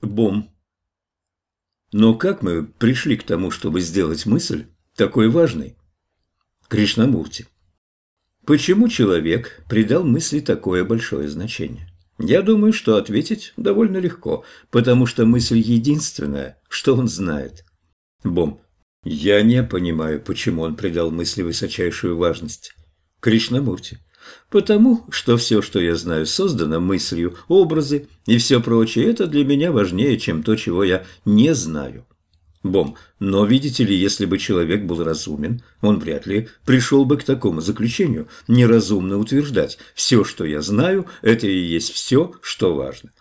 Бом. Но как мы пришли к тому, чтобы сделать мысль такой важной? Кришнамурти. Почему человек придал мысли такое большое значение? Я думаю, что ответить довольно легко, потому что мысль единственная, что он знает. Бом. Я не понимаю, почему он придал мысли высочайшую важность. Кришнамурти. Потому что все, что я знаю, создано мыслью, образы и все прочее, это для меня важнее, чем то, чего я не знаю. Бом, но видите ли, если бы человек был разумен, он вряд ли пришел бы к такому заключению. Неразумно утверждать, все, что я знаю, это и есть все, что важно.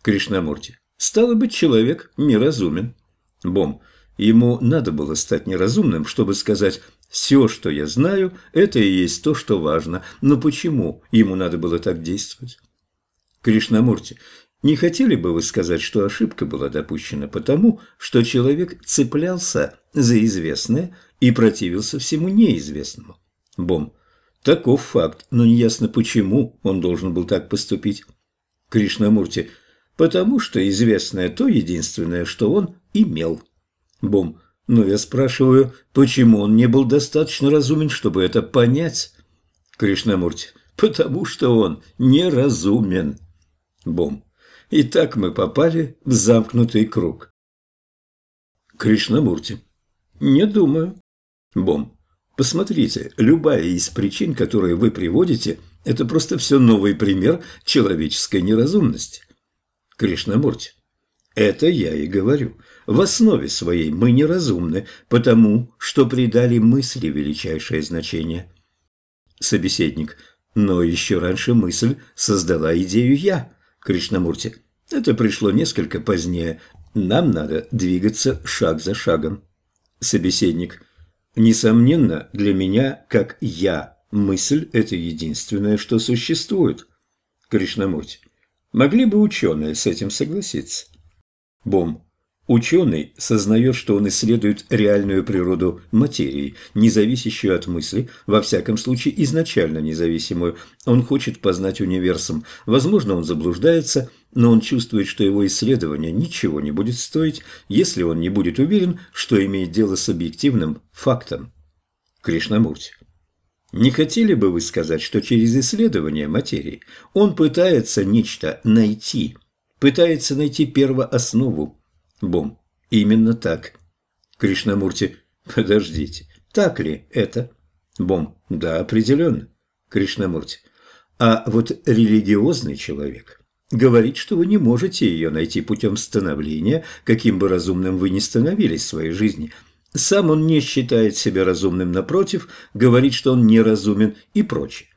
Кришнамурти, стало быть, человек неразумен. Бом, ему надо было стать неразумным, чтобы сказать «все, что я знаю, это и есть то, что важно». Но почему ему надо было так действовать? Кришнамурти, не хотели бы вы сказать, что ошибка была допущена потому, что человек цеплялся за известное и противился всему неизвестному? Бом. Таков факт, но неясно почему он должен был так поступить. Кришнамурти. Потому что известное то единственное, что он имел. Бом. Но я спрашиваю, почему он не был достаточно разумен, чтобы это понять? Кришнамурти. Потому что он неразумен. Бом. И так мы попали в замкнутый круг. Кришнамурти. Не думаю. Бом. Посмотрите, любая из причин, которые вы приводите, это просто все новый пример человеческой неразумности. Кришнамурти. Это я и говорю. В основе своей мы неразумны, потому что придали мысли величайшее значение. Собеседник. Но еще раньше мысль создала идею «я». Кришнамурти. Это пришло несколько позднее. Нам надо двигаться шаг за шагом. Собеседник. Несомненно, для меня, как я, мысль – это единственное, что существует. Кришнамурти. Могли бы ученые с этим согласиться? Бом. Ученый сознает, что он исследует реальную природу материи, не зависящую от мысли, во всяком случае изначально независимую. Он хочет познать универсум. Возможно, он заблуждается, но он чувствует, что его исследование ничего не будет стоить, если он не будет уверен, что имеет дело с объективным фактом. Кришнамурти. Не хотели бы вы сказать, что через исследование материи он пытается нечто найти, пытается найти первооснову, Бом. Именно так. Кришнамурти. Подождите. Так ли это? Бом. Да, определенно. Кришнамурти. А вот религиозный человек говорит, что вы не можете ее найти путем становления, каким бы разумным вы ни становились в своей жизни. Сам он не считает себя разумным, напротив, говорит, что он неразумен и прочее.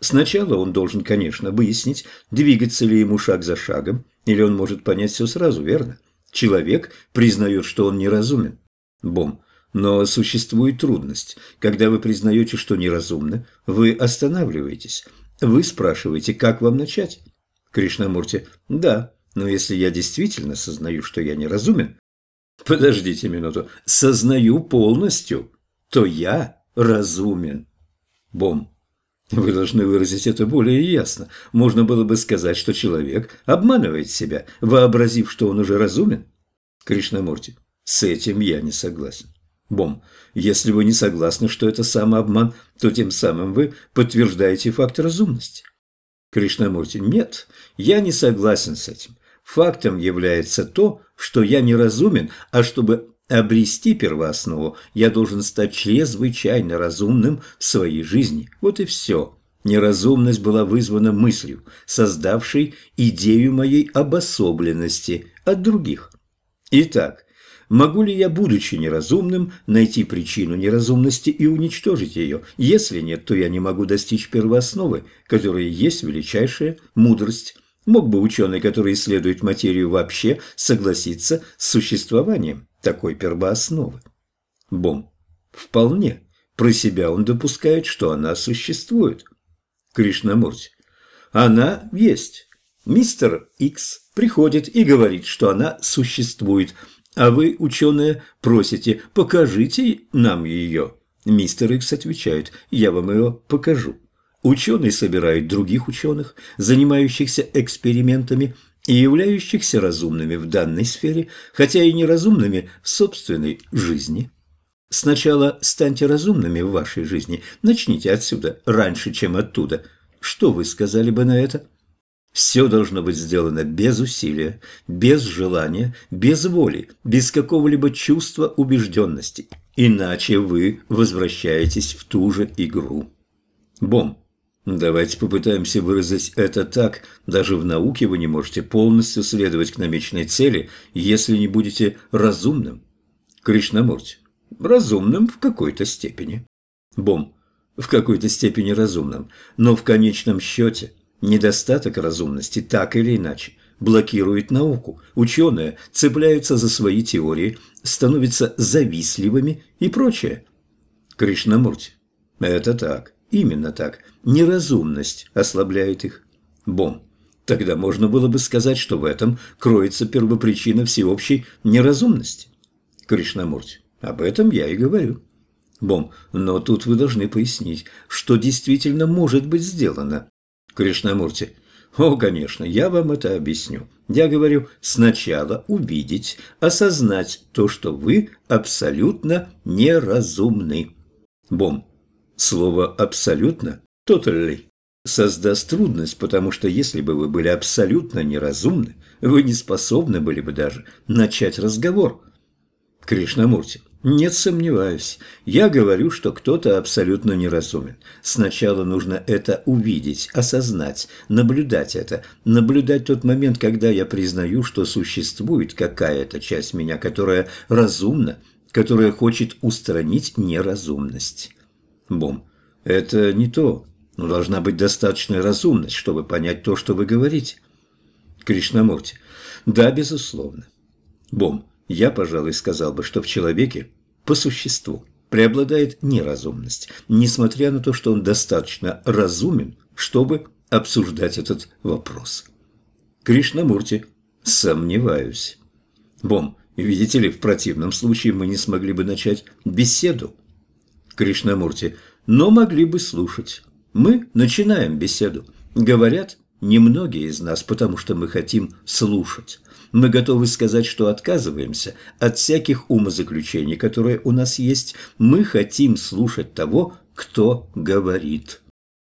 Сначала он должен, конечно, выяснить, двигаться ли ему шаг за шагом, или он может понять все сразу, верно? Человек признает, что он неразумен. Бом. Но существует трудность. Когда вы признаете, что неразумны, вы останавливаетесь. Вы спрашиваете, как вам начать? Кришнамурти. Да, но если я действительно сознаю, что я неразумен, подождите минуту, сознаю полностью, то я разумен. Бом. Вы должны выразить это более ясно. Можно было бы сказать, что человек обманывает себя, вообразив, что он уже разумен. Кришнамурти, с этим я не согласен. Бом, если вы не согласны, что это самообман, то тем самым вы подтверждаете факт разумности. Кришнамурти, нет, я не согласен с этим. Фактом является то, что я не разумен, а чтобы Обрести первооснову я должен стать чрезвычайно разумным в своей жизни. Вот и все. Неразумность была вызвана мыслью, создавшей идею моей обособленности от других. Итак, могу ли я, будучи неразумным, найти причину неразумности и уничтожить ее? Если нет, то я не могу достичь первоосновы, которая есть величайшая мудрость. Мог бы ученый, который исследует материю вообще, согласиться с существованием такой первоосновы. Бом. Вполне. Про себя он допускает, что она существует. Кришнамурти. Она есть. Мистер Икс приходит и говорит, что она существует, а вы, ученые, просите, покажите нам ее. Мистер Икс отвечает, я вам ее покажу. Ученый собирает других ученых, занимающихся экспериментами, и являющихся разумными в данной сфере, хотя и неразумными в собственной жизни. Сначала станьте разумными в вашей жизни, начните отсюда, раньше, чем оттуда. Что вы сказали бы на это? Все должно быть сделано без усилия, без желания, без воли, без какого-либо чувства убежденности. Иначе вы возвращаетесь в ту же игру. Бом. Давайте попытаемся выразить это так. Даже в науке вы не можете полностью следовать к намеченной цели, если не будете разумным. Кришнамурти. Разумным в какой-то степени. Бом. В какой-то степени разумным. Но в конечном счете недостаток разумности так или иначе блокирует науку. Ученые цепляются за свои теории, становятся завистливыми и прочее. Кришнамурти. Это так. Именно так. Неразумность ослабляет их. Бом. Тогда можно было бы сказать, что в этом кроется первопричина всеобщей неразумности. Кришнамурти. Об этом я и говорю. Бом. Но тут вы должны пояснить, что действительно может быть сделано. Кришнамурти. О, конечно, я вам это объясню. Я говорю, сначала увидеть, осознать то, что вы абсолютно неразумны. Бом. Слово «абсолютно» «totally» создаст трудность, потому что если бы вы были абсолютно неразумны, вы не способны были бы даже начать разговор. Кришнамурти, нет, сомневаюсь. Я говорю, что кто-то абсолютно неразумен. Сначала нужно это увидеть, осознать, наблюдать это. Наблюдать тот момент, когда я признаю, что существует какая-то часть меня, которая разумна, которая хочет устранить неразумность. Бом. Это не то. Но должна быть достаточная разумность, чтобы понять то, что вы говорите. Кришнамурти. Да, безусловно. Бом. Я, пожалуй, сказал бы, что в человеке по существу преобладает неразумность, несмотря на то, что он достаточно разумен, чтобы обсуждать этот вопрос. Кришнамурти. Сомневаюсь. Бом. Видите ли, в противном случае мы не смогли бы начать беседу. Кришнамурти, но могли бы слушать. Мы начинаем беседу. Говорят, немногие из нас, потому что мы хотим слушать. Мы готовы сказать, что отказываемся от всяких умозаключений, которые у нас есть. Мы хотим слушать того, кто говорит.